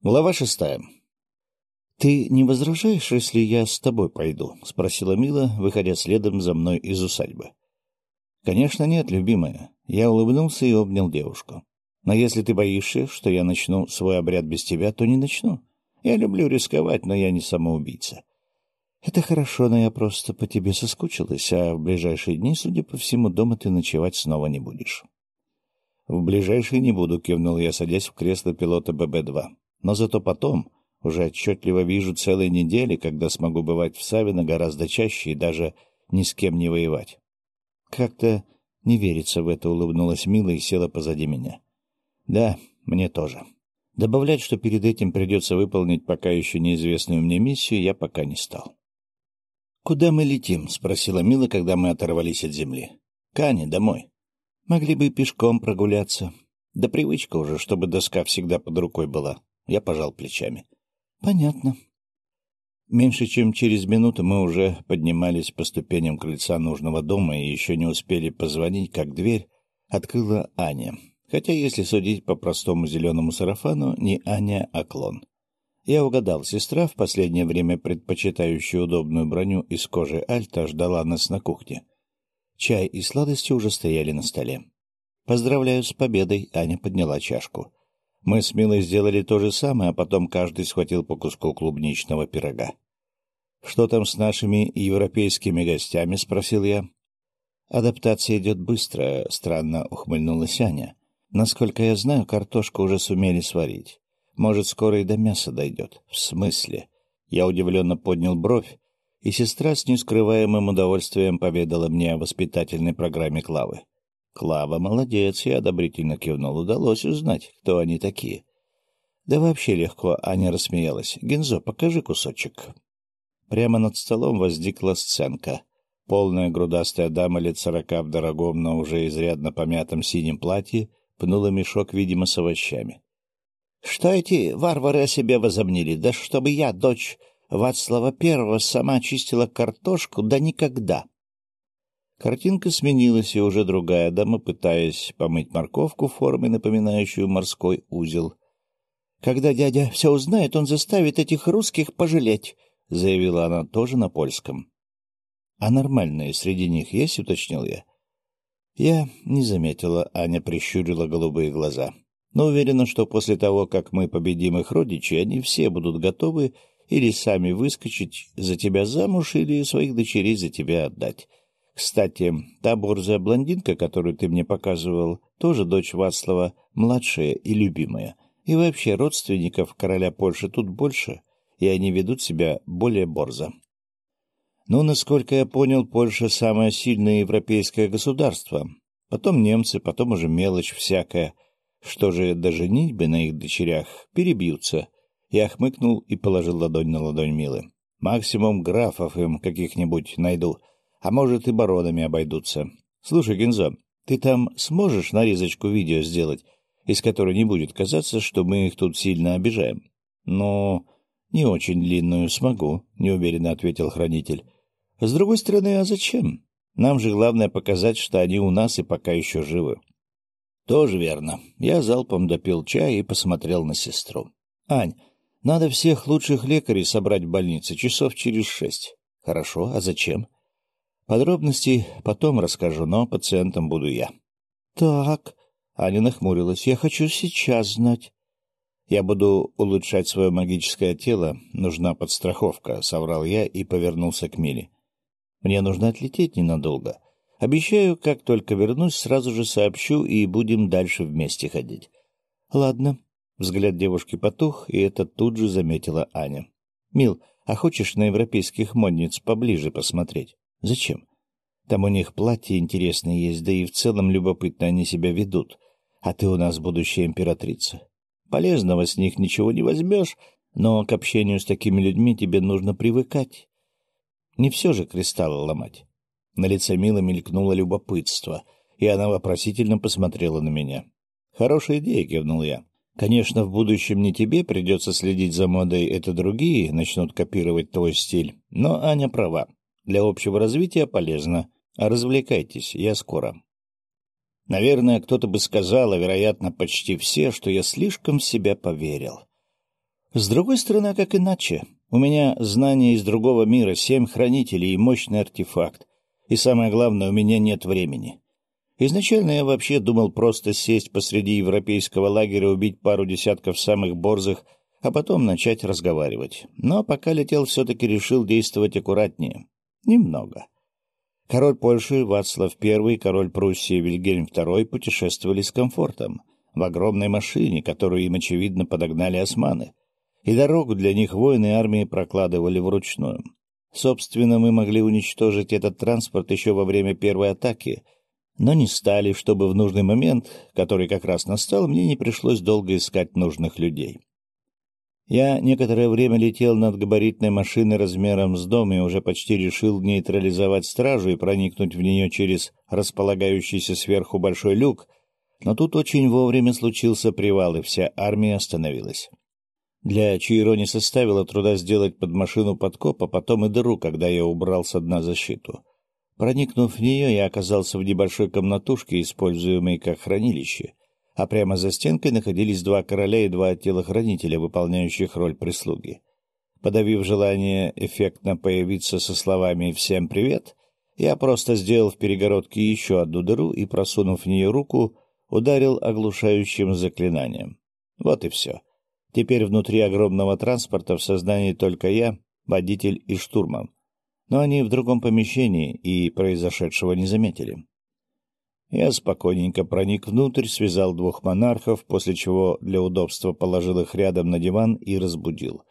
Глава шестая. «Ты не возражаешь, если я с тобой пойду?» — спросила Мила, выходя следом за мной из усадьбы. «Конечно нет, любимая». Я улыбнулся и обнял девушку. «Но если ты боишься, что я начну свой обряд без тебя, то не начну. Я люблю рисковать, но я не самоубийца». «Это хорошо, но я просто по тебе соскучилась, а в ближайшие дни, судя по всему, дома ты ночевать снова не будешь». «В ближайшие не буду», — кивнул я, садясь в кресло пилота ББ-2. Но зато потом уже отчетливо вижу целые недели, когда смогу бывать в Савино гораздо чаще и даже ни с кем не воевать. Как-то не верится в это, улыбнулась Мила и села позади меня. Да, мне тоже. Добавлять, что перед этим придется выполнить пока еще неизвестную мне миссию, я пока не стал. «Куда мы летим?» — спросила Мила, когда мы оторвались от земли. «Кане, домой. Могли бы пешком прогуляться. Да привычка уже, чтобы доска всегда под рукой была. Я пожал плечами. Понятно. Меньше чем через минуту мы уже поднимались по ступеням крыльца нужного дома и еще не успели позвонить, как дверь открыла Аня. Хотя, если судить по простому зеленому сарафану, не Аня, а клон. Я угадал, сестра, в последнее время предпочитающая удобную броню из кожи альта, ждала нас на кухне. Чай и сладости уже стояли на столе. «Поздравляю с победой!» — Аня подняла чашку. Мы с Милой сделали то же самое, а потом каждый схватил по куску клубничного пирога. — Что там с нашими европейскими гостями? — спросил я. — Адаптация идет быстро, — странно ухмыльнулась Аня. — Насколько я знаю, картошку уже сумели сварить. Может, скоро и до мяса дойдет. — В смысле? Я удивленно поднял бровь, и сестра с нескрываемым удовольствием поведала мне о воспитательной программе Клавы. Клава молодец, я одобрительно кивнул. Удалось узнать, кто они такие. Да вообще легко, Аня рассмеялась. Гензо, покажи кусочек. Прямо над столом возникла сценка. Полная грудастая дама лет сорока в дорогом, но уже изрядно помятом синем платье пнула мешок, видимо, с овощами. — Что эти варвары о себе возомнили? Да чтобы я, дочь Вацлава Первого, сама чистила картошку, да никогда! — Картинка сменилась, и уже другая дама, пытаясь помыть морковку в форме, напоминающую морской узел. — Когда дядя все узнает, он заставит этих русских пожалеть, — заявила она тоже на польском. — А нормальные среди них есть, — уточнил я. Я не заметила, Аня прищурила голубые глаза. Но уверена, что после того, как мы победим их родичей, они все будут готовы или сами выскочить за тебя замуж, или своих дочерей за тебя отдать. Кстати, та борзая блондинка, которую ты мне показывал, тоже дочь Вацлава, младшая и любимая. И вообще родственников короля Польши тут больше, и они ведут себя более борзо. Ну, насколько я понял, Польша — самое сильное европейское государство. Потом немцы, потом уже мелочь всякая. Что же, до женитьбы на их дочерях перебьются. Я хмыкнул и положил ладонь на ладонь Милы. Максимум графов им каких-нибудь найду — а может и баронами обойдутся. Слушай, Гензо, ты там сможешь нарезочку видео сделать, из которой не будет казаться, что мы их тут сильно обижаем? Ну, не очень длинную смогу, неуверенно ответил хранитель. С другой стороны, а зачем? Нам же главное показать, что они у нас и пока еще живы. Тоже верно. Я залпом допил чай и посмотрел на сестру. Ань, надо всех лучших лекарей собрать в больнице часов через шесть. Хорошо, а зачем? Подробности потом расскажу, но пациентом буду я. — Так, — Аня нахмурилась, — я хочу сейчас знать. — Я буду улучшать свое магическое тело, нужна подстраховка, — соврал я и повернулся к Миле. — Мне нужно отлететь ненадолго. Обещаю, как только вернусь, сразу же сообщу, и будем дальше вместе ходить. — Ладно. Взгляд девушки потух, и это тут же заметила Аня. — Мил, а хочешь на европейских модниц поближе посмотреть? Зачем? Там у них платья интересные есть, да и в целом любопытно они себя ведут. А ты у нас будущая императрица. Полезного с них ничего не возьмешь, но к общению с такими людьми тебе нужно привыкать. Не все же кристаллы ломать. На лице Милы мелькнуло любопытство, и она вопросительно посмотрела на меня. «Хорошая идея», — кивнул я. «Конечно, в будущем не тебе придется следить за модой, это другие начнут копировать твой стиль, но Аня права. Для общего развития полезно. Развлекайтесь, я скоро. Наверное, кто-то бы сказал, а, вероятно, почти все, что я слишком в себя поверил. С другой стороны, как иначе? У меня знания из другого мира, семь хранителей и мощный артефакт. И самое главное, у меня нет времени. Изначально я вообще думал просто сесть посреди европейского лагеря, убить пару десятков самых борзых, а потом начать разговаривать. Но пока летел, все-таки решил действовать аккуратнее. Немного. Король Польши Вацлав I, король Пруссии Вильгельм II путешествовали с комфортом, в огромной машине, которую им, очевидно, подогнали османы. И дорогу для них воины армии прокладывали вручную. Собственно, мы могли уничтожить этот транспорт еще во время первой атаки — но не стали, чтобы в нужный момент, который как раз настал, мне не пришлось долго искать нужных людей. Я некоторое время летел над габаритной машиной размером с дом и уже почти решил нейтрализовать стражу и проникнуть в нее через располагающийся сверху большой люк, но тут очень вовремя случился привал, и вся армия остановилась. Для Чиро не составило труда сделать под машину подкоп, а потом и дыру, когда я убрал с дна защиту. Проникнув в нее, я оказался в небольшой комнатушке, используемой как хранилище, а прямо за стенкой находились два короля и два телохранителя, выполняющих роль прислуги. Подавив желание эффектно появиться со словами «Всем привет», я просто сделал в перегородке еще одну дыру и, просунув в нее руку, ударил оглушающим заклинанием. Вот и все. Теперь внутри огромного транспорта в сознании только я, водитель и штурман но они в другом помещении и произошедшего не заметили. Я спокойненько проник внутрь, связал двух монархов, после чего для удобства положил их рядом на диван и разбудил.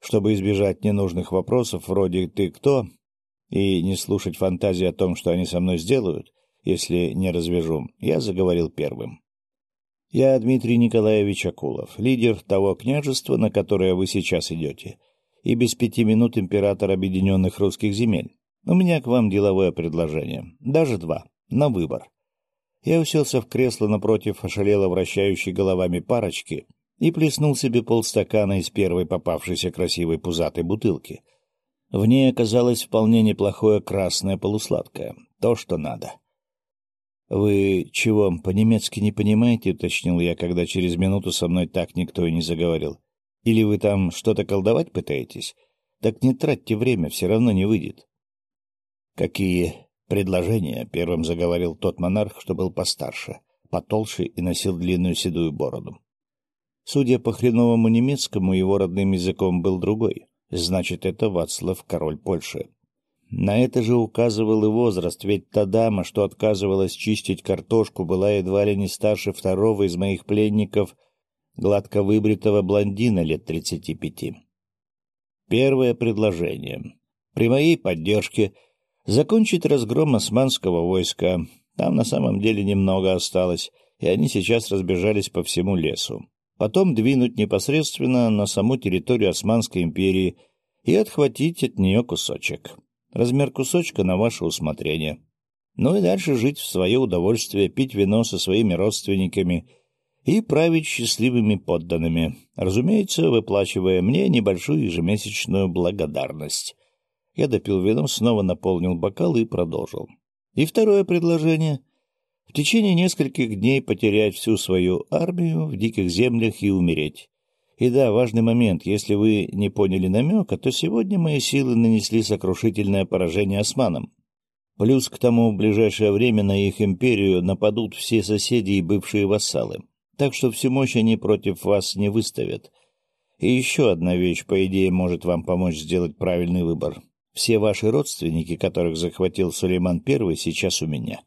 Чтобы избежать ненужных вопросов вроде «ты кто?» и не слушать фантазии о том, что они со мной сделают, если не развяжу, я заговорил первым. Я Дмитрий Николаевич Акулов, лидер того княжества, на которое вы сейчас идете — и без пяти минут император Объединенных Русских Земель. У меня к вам деловое предложение. Даже два. На выбор. Я уселся в кресло напротив ошалело вращающей головами парочки и плеснул себе полстакана из первой попавшейся красивой пузатой бутылки. В ней оказалось вполне неплохое красное полусладкое. То, что надо. — Вы чего, по-немецки не понимаете? — уточнил я, когда через минуту со мной так никто и не заговорил. Или вы там что-то колдовать пытаетесь? Так не тратьте время, все равно не выйдет. — Какие предложения? — первым заговорил тот монарх, что был постарше, потолще и носил длинную седую бороду. Судя по хреновому немецкому, его родным языком был другой. Значит, это Вацлав, король Польши. На это же указывал и возраст, ведь та дама, что отказывалась чистить картошку, была едва ли не старше второго из моих пленников гладко выбритого блондина лет тридцати пяти. Первое предложение. При моей поддержке закончить разгром османского войска. Там на самом деле немного осталось, и они сейчас разбежались по всему лесу. Потом двинуть непосредственно на саму территорию Османской империи и отхватить от нее кусочек. Размер кусочка на ваше усмотрение. Ну и дальше жить в свое удовольствие, пить вино со своими родственниками — и править счастливыми подданными, разумеется, выплачивая мне небольшую ежемесячную благодарность. Я допил вино, снова наполнил бокал и продолжил. И второе предложение — в течение нескольких дней потерять всю свою армию в диких землях и умереть. И да, важный момент, если вы не поняли намека, то сегодня мои силы нанесли сокрушительное поражение османам. Плюс к тому в ближайшее время на их империю нападут все соседи и бывшие вассалы так что всю мощь они против вас не выставят. И еще одна вещь, по идее, может вам помочь сделать правильный выбор. Все ваши родственники, которых захватил Сулейман I, сейчас у меня.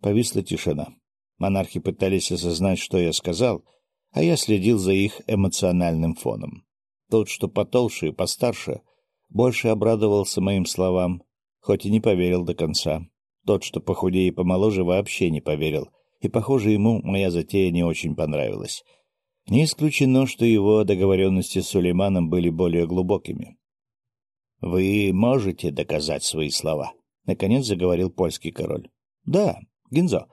Повисла тишина. Монархи пытались осознать, что я сказал, а я следил за их эмоциональным фоном. Тот, что потолще и постарше, больше обрадовался моим словам, хоть и не поверил до конца. Тот, что похудее и помоложе, вообще не поверил, и, похоже, ему моя затея не очень понравилась. Не исключено, что его договоренности с Сулейманом были более глубокими. — Вы можете доказать свои слова? — наконец заговорил польский король. — Да, Гинзо.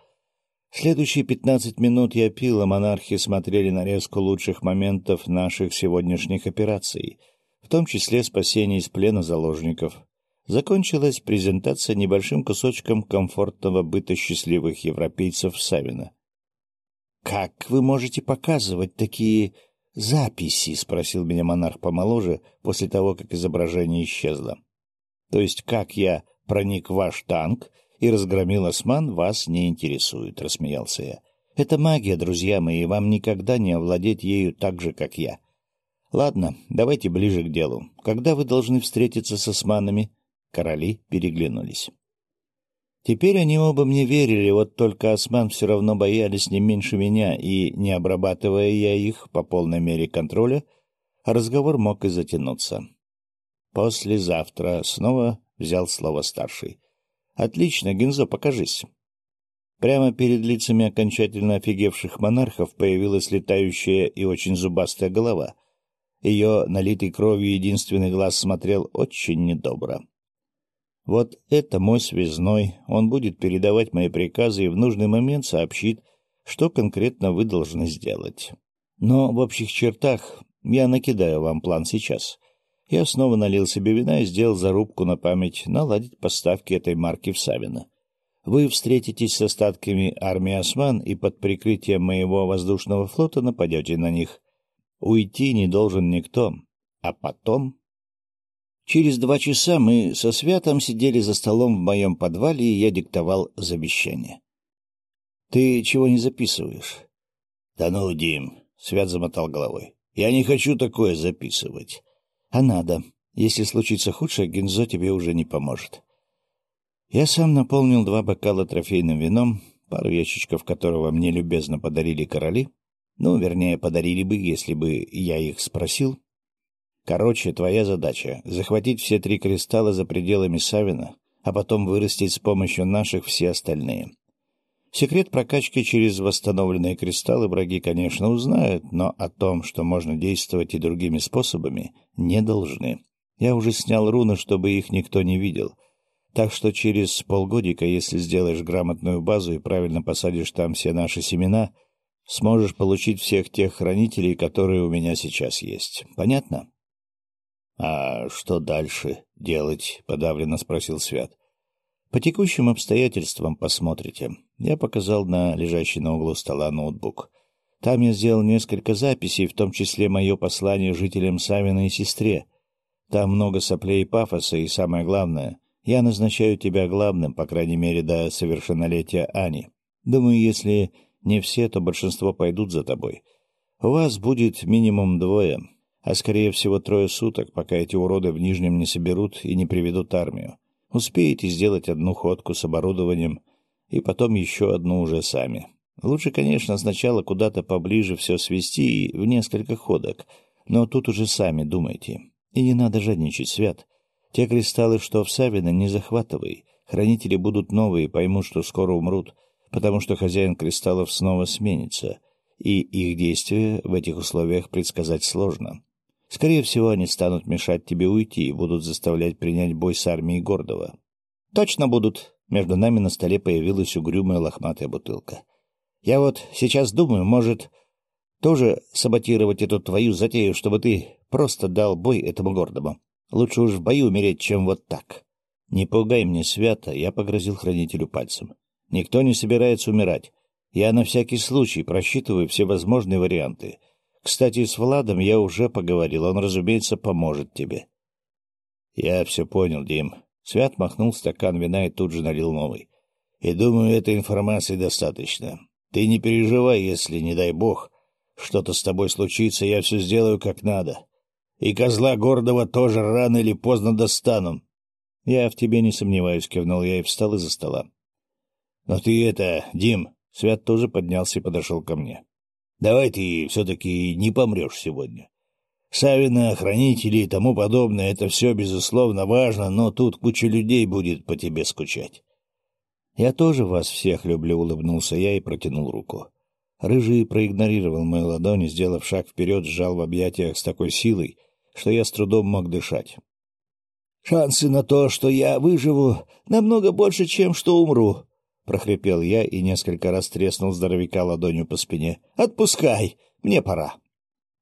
Следующие пятнадцать минут я пил, а монархи смотрели нарезку лучших моментов наших сегодняшних операций, в том числе спасение из плена заложников, закончилась презентация небольшим кусочком комфортного быта счастливых европейцев Савина. «Как вы можете показывать такие записи?» — спросил меня монарх помоложе после того, как изображение исчезло. «То есть как я проник в ваш танк и разгромил осман, вас не интересует», — рассмеялся я. «Это магия, друзья мои, и вам никогда не овладеть ею так же, как я. Ладно, давайте ближе к делу. Когда вы должны встретиться с османами?» Короли переглянулись. Теперь они оба мне верили, вот только осман все равно боялись не меньше меня, и, не обрабатывая я их по полной мере контроля, разговор мог и затянуться. «Послезавтра», — снова взял слово старший. «Отлично, Гензо, покажись». Прямо перед лицами окончательно офигевших монархов появилась летающая и очень зубастая голова. Ее налитый кровью единственный глаз смотрел очень недобро. Вот это мой связной, он будет передавать мои приказы и в нужный момент сообщит, что конкретно вы должны сделать. Но в общих чертах я накидаю вам план сейчас. Я снова налил себе вина и сделал зарубку на память наладить поставки этой марки в Савино. Вы встретитесь с остатками армии осман и под прикрытием моего воздушного флота нападете на них. Уйти не должен никто. А потом Через два часа мы со Святом сидели за столом в моем подвале, и я диктовал завещание. — Ты чего не записываешь? — Да ну, Дим, — Свят замотал головой. — Я не хочу такое записывать. — А надо. Если случится худшее, Гензо тебе уже не поможет. Я сам наполнил два бокала трофейным вином, пару ящичков которого мне любезно подарили короли. Ну, вернее, подарили бы, если бы я их спросил. Короче, твоя задача — захватить все три кристалла за пределами Савина, а потом вырастить с помощью наших все остальные. Секрет прокачки через восстановленные кристаллы враги, конечно, узнают, но о том, что можно действовать и другими способами, не должны. Я уже снял руны, чтобы их никто не видел. Так что через полгодика, если сделаешь грамотную базу и правильно посадишь там все наши семена, сможешь получить всех тех хранителей, которые у меня сейчас есть. Понятно? — А что дальше делать? — подавленно спросил Свят. — По текущим обстоятельствам посмотрите. Я показал на лежащий на углу стола ноутбук. Там я сделал несколько записей, в том числе мое послание жителям Савина и сестре. Там много соплей и пафоса, и самое главное, я назначаю тебя главным, по крайней мере, до совершеннолетия Ани. Думаю, если не все, то большинство пойдут за тобой. У вас будет минимум двое, а скорее всего трое суток, пока эти уроды в Нижнем не соберут и не приведут армию. Успеете сделать одну ходку с оборудованием и потом еще одну уже сами. Лучше, конечно, сначала куда-то поближе все свести и в несколько ходок, но тут уже сами думайте. И не надо жадничать, Свят. Те кристаллы, что в Савино, не захватывай. Хранители будут новые, поймут, что скоро умрут, потому что хозяин кристаллов снова сменится, и их действия в этих условиях предсказать сложно. Скорее всего, они станут мешать тебе уйти и будут заставлять принять бой с армией Гордова. — Точно будут. Между нами на столе появилась угрюмая лохматая бутылка. — Я вот сейчас думаю, может, тоже саботировать эту твою затею, чтобы ты просто дал бой этому Гордому. Лучше уж в бою умереть, чем вот так. Не пугай мне свято, я погрозил хранителю пальцем. Никто не собирается умирать. Я на всякий случай просчитываю все возможные варианты — кстати, с Владом я уже поговорил, он, разумеется, поможет тебе. — Я все понял, Дим. Свят махнул стакан вина и тут же налил новый. — И думаю, этой информации достаточно. Ты не переживай, если, не дай бог, что-то с тобой случится, я все сделаю как надо. И козла гордого тоже рано или поздно достану. — Я в тебе не сомневаюсь, — кивнул я и встал из-за стола. — Но ты это, Дим... Свят тоже поднялся и подошел ко мне. Давай ты все-таки не помрешь сегодня. Савина, хранители и тому подобное — это все, безусловно, важно, но тут куча людей будет по тебе скучать. — Я тоже вас всех люблю, — улыбнулся я и протянул руку. Рыжий проигнорировал мою ладонь и, сделав шаг вперед, сжал в объятиях с такой силой, что я с трудом мог дышать. — Шансы на то, что я выживу, намного больше, чем что умру, — прохрипел я и несколько раз треснул здоровяка ладонью по спине. «Отпускай! Мне пора!»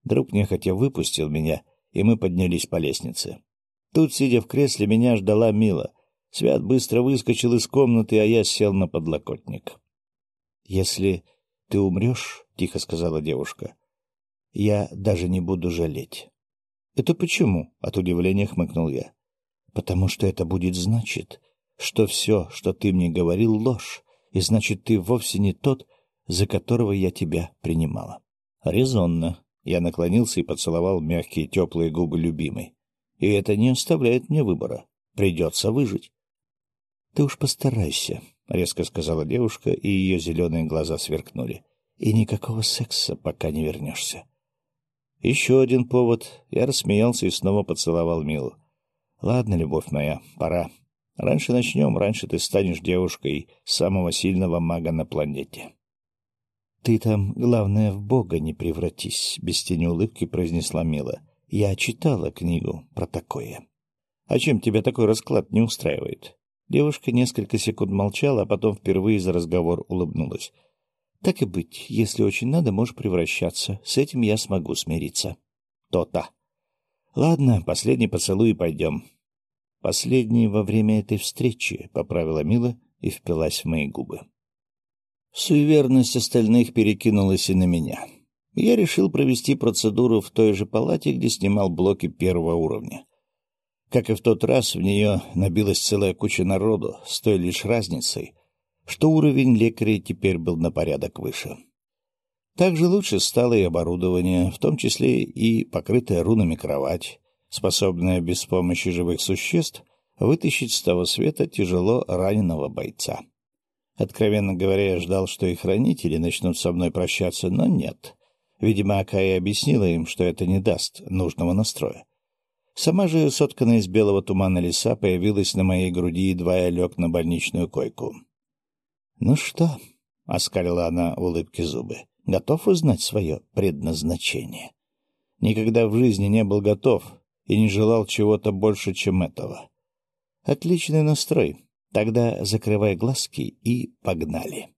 Друг нехотя выпустил меня, и мы поднялись по лестнице. Тут, сидя в кресле, меня ждала Мила. Свят быстро выскочил из комнаты, а я сел на подлокотник. — Если ты умрешь, — тихо сказала девушка, я даже не буду жалеть. — Это почему? — от удивления хмыкнул я. — Потому что это будет значит, что все, что ты мне говорил, — ложь, и значит, ты вовсе не тот, за которого я тебя принимала. Резонно. Я наклонился и поцеловал мягкие теплые губы любимой. И это не оставляет мне выбора. Придется выжить. — Ты уж постарайся, — резко сказала девушка, и ее зеленые глаза сверкнули. — И никакого секса, пока не вернешься. Еще один повод. Я рассмеялся и снова поцеловал Милу. — Ладно, любовь моя, пора. Раньше начнем, раньше ты станешь девушкой самого сильного мага на планете. — Ты там, главное, в бога не превратись, — без тени улыбки произнесла Мила. — Я читала книгу про такое. — А чем тебя такой расклад не устраивает? Девушка несколько секунд молчала, а потом впервые за разговор улыбнулась. — Так и быть, если очень надо, можешь превращаться. С этим я смогу смириться. То — То-то. — Ладно, последний поцелуй и пойдем. — Последний во время этой встречи, — поправила Мила и впилась в мои губы. Суеверность остальных перекинулась и на меня. Я решил провести процедуру в той же палате, где снимал блоки первого уровня. Как и в тот раз, в нее набилась целая куча народу, с той лишь разницей, что уровень лекарей теперь был на порядок выше. Также лучше стало и оборудование, в том числе и покрытая рунами кровать, способная без помощи живых существ вытащить с того света тяжело раненого бойца. Откровенно говоря, я ждал, что и хранители начнут со мной прощаться, но нет. Видимо, Акая объяснила им, что это не даст нужного настроя. Сама же, сотканная из белого тумана леса, появилась на моей груди, едва я лег на больничную койку. — Ну что? — оскалила она улыбки зубы. — Готов узнать свое предназначение? Никогда в жизни не был готов и не желал чего-то больше, чем этого. — Отличный настрой. Тогда закрывай глазки и погнали.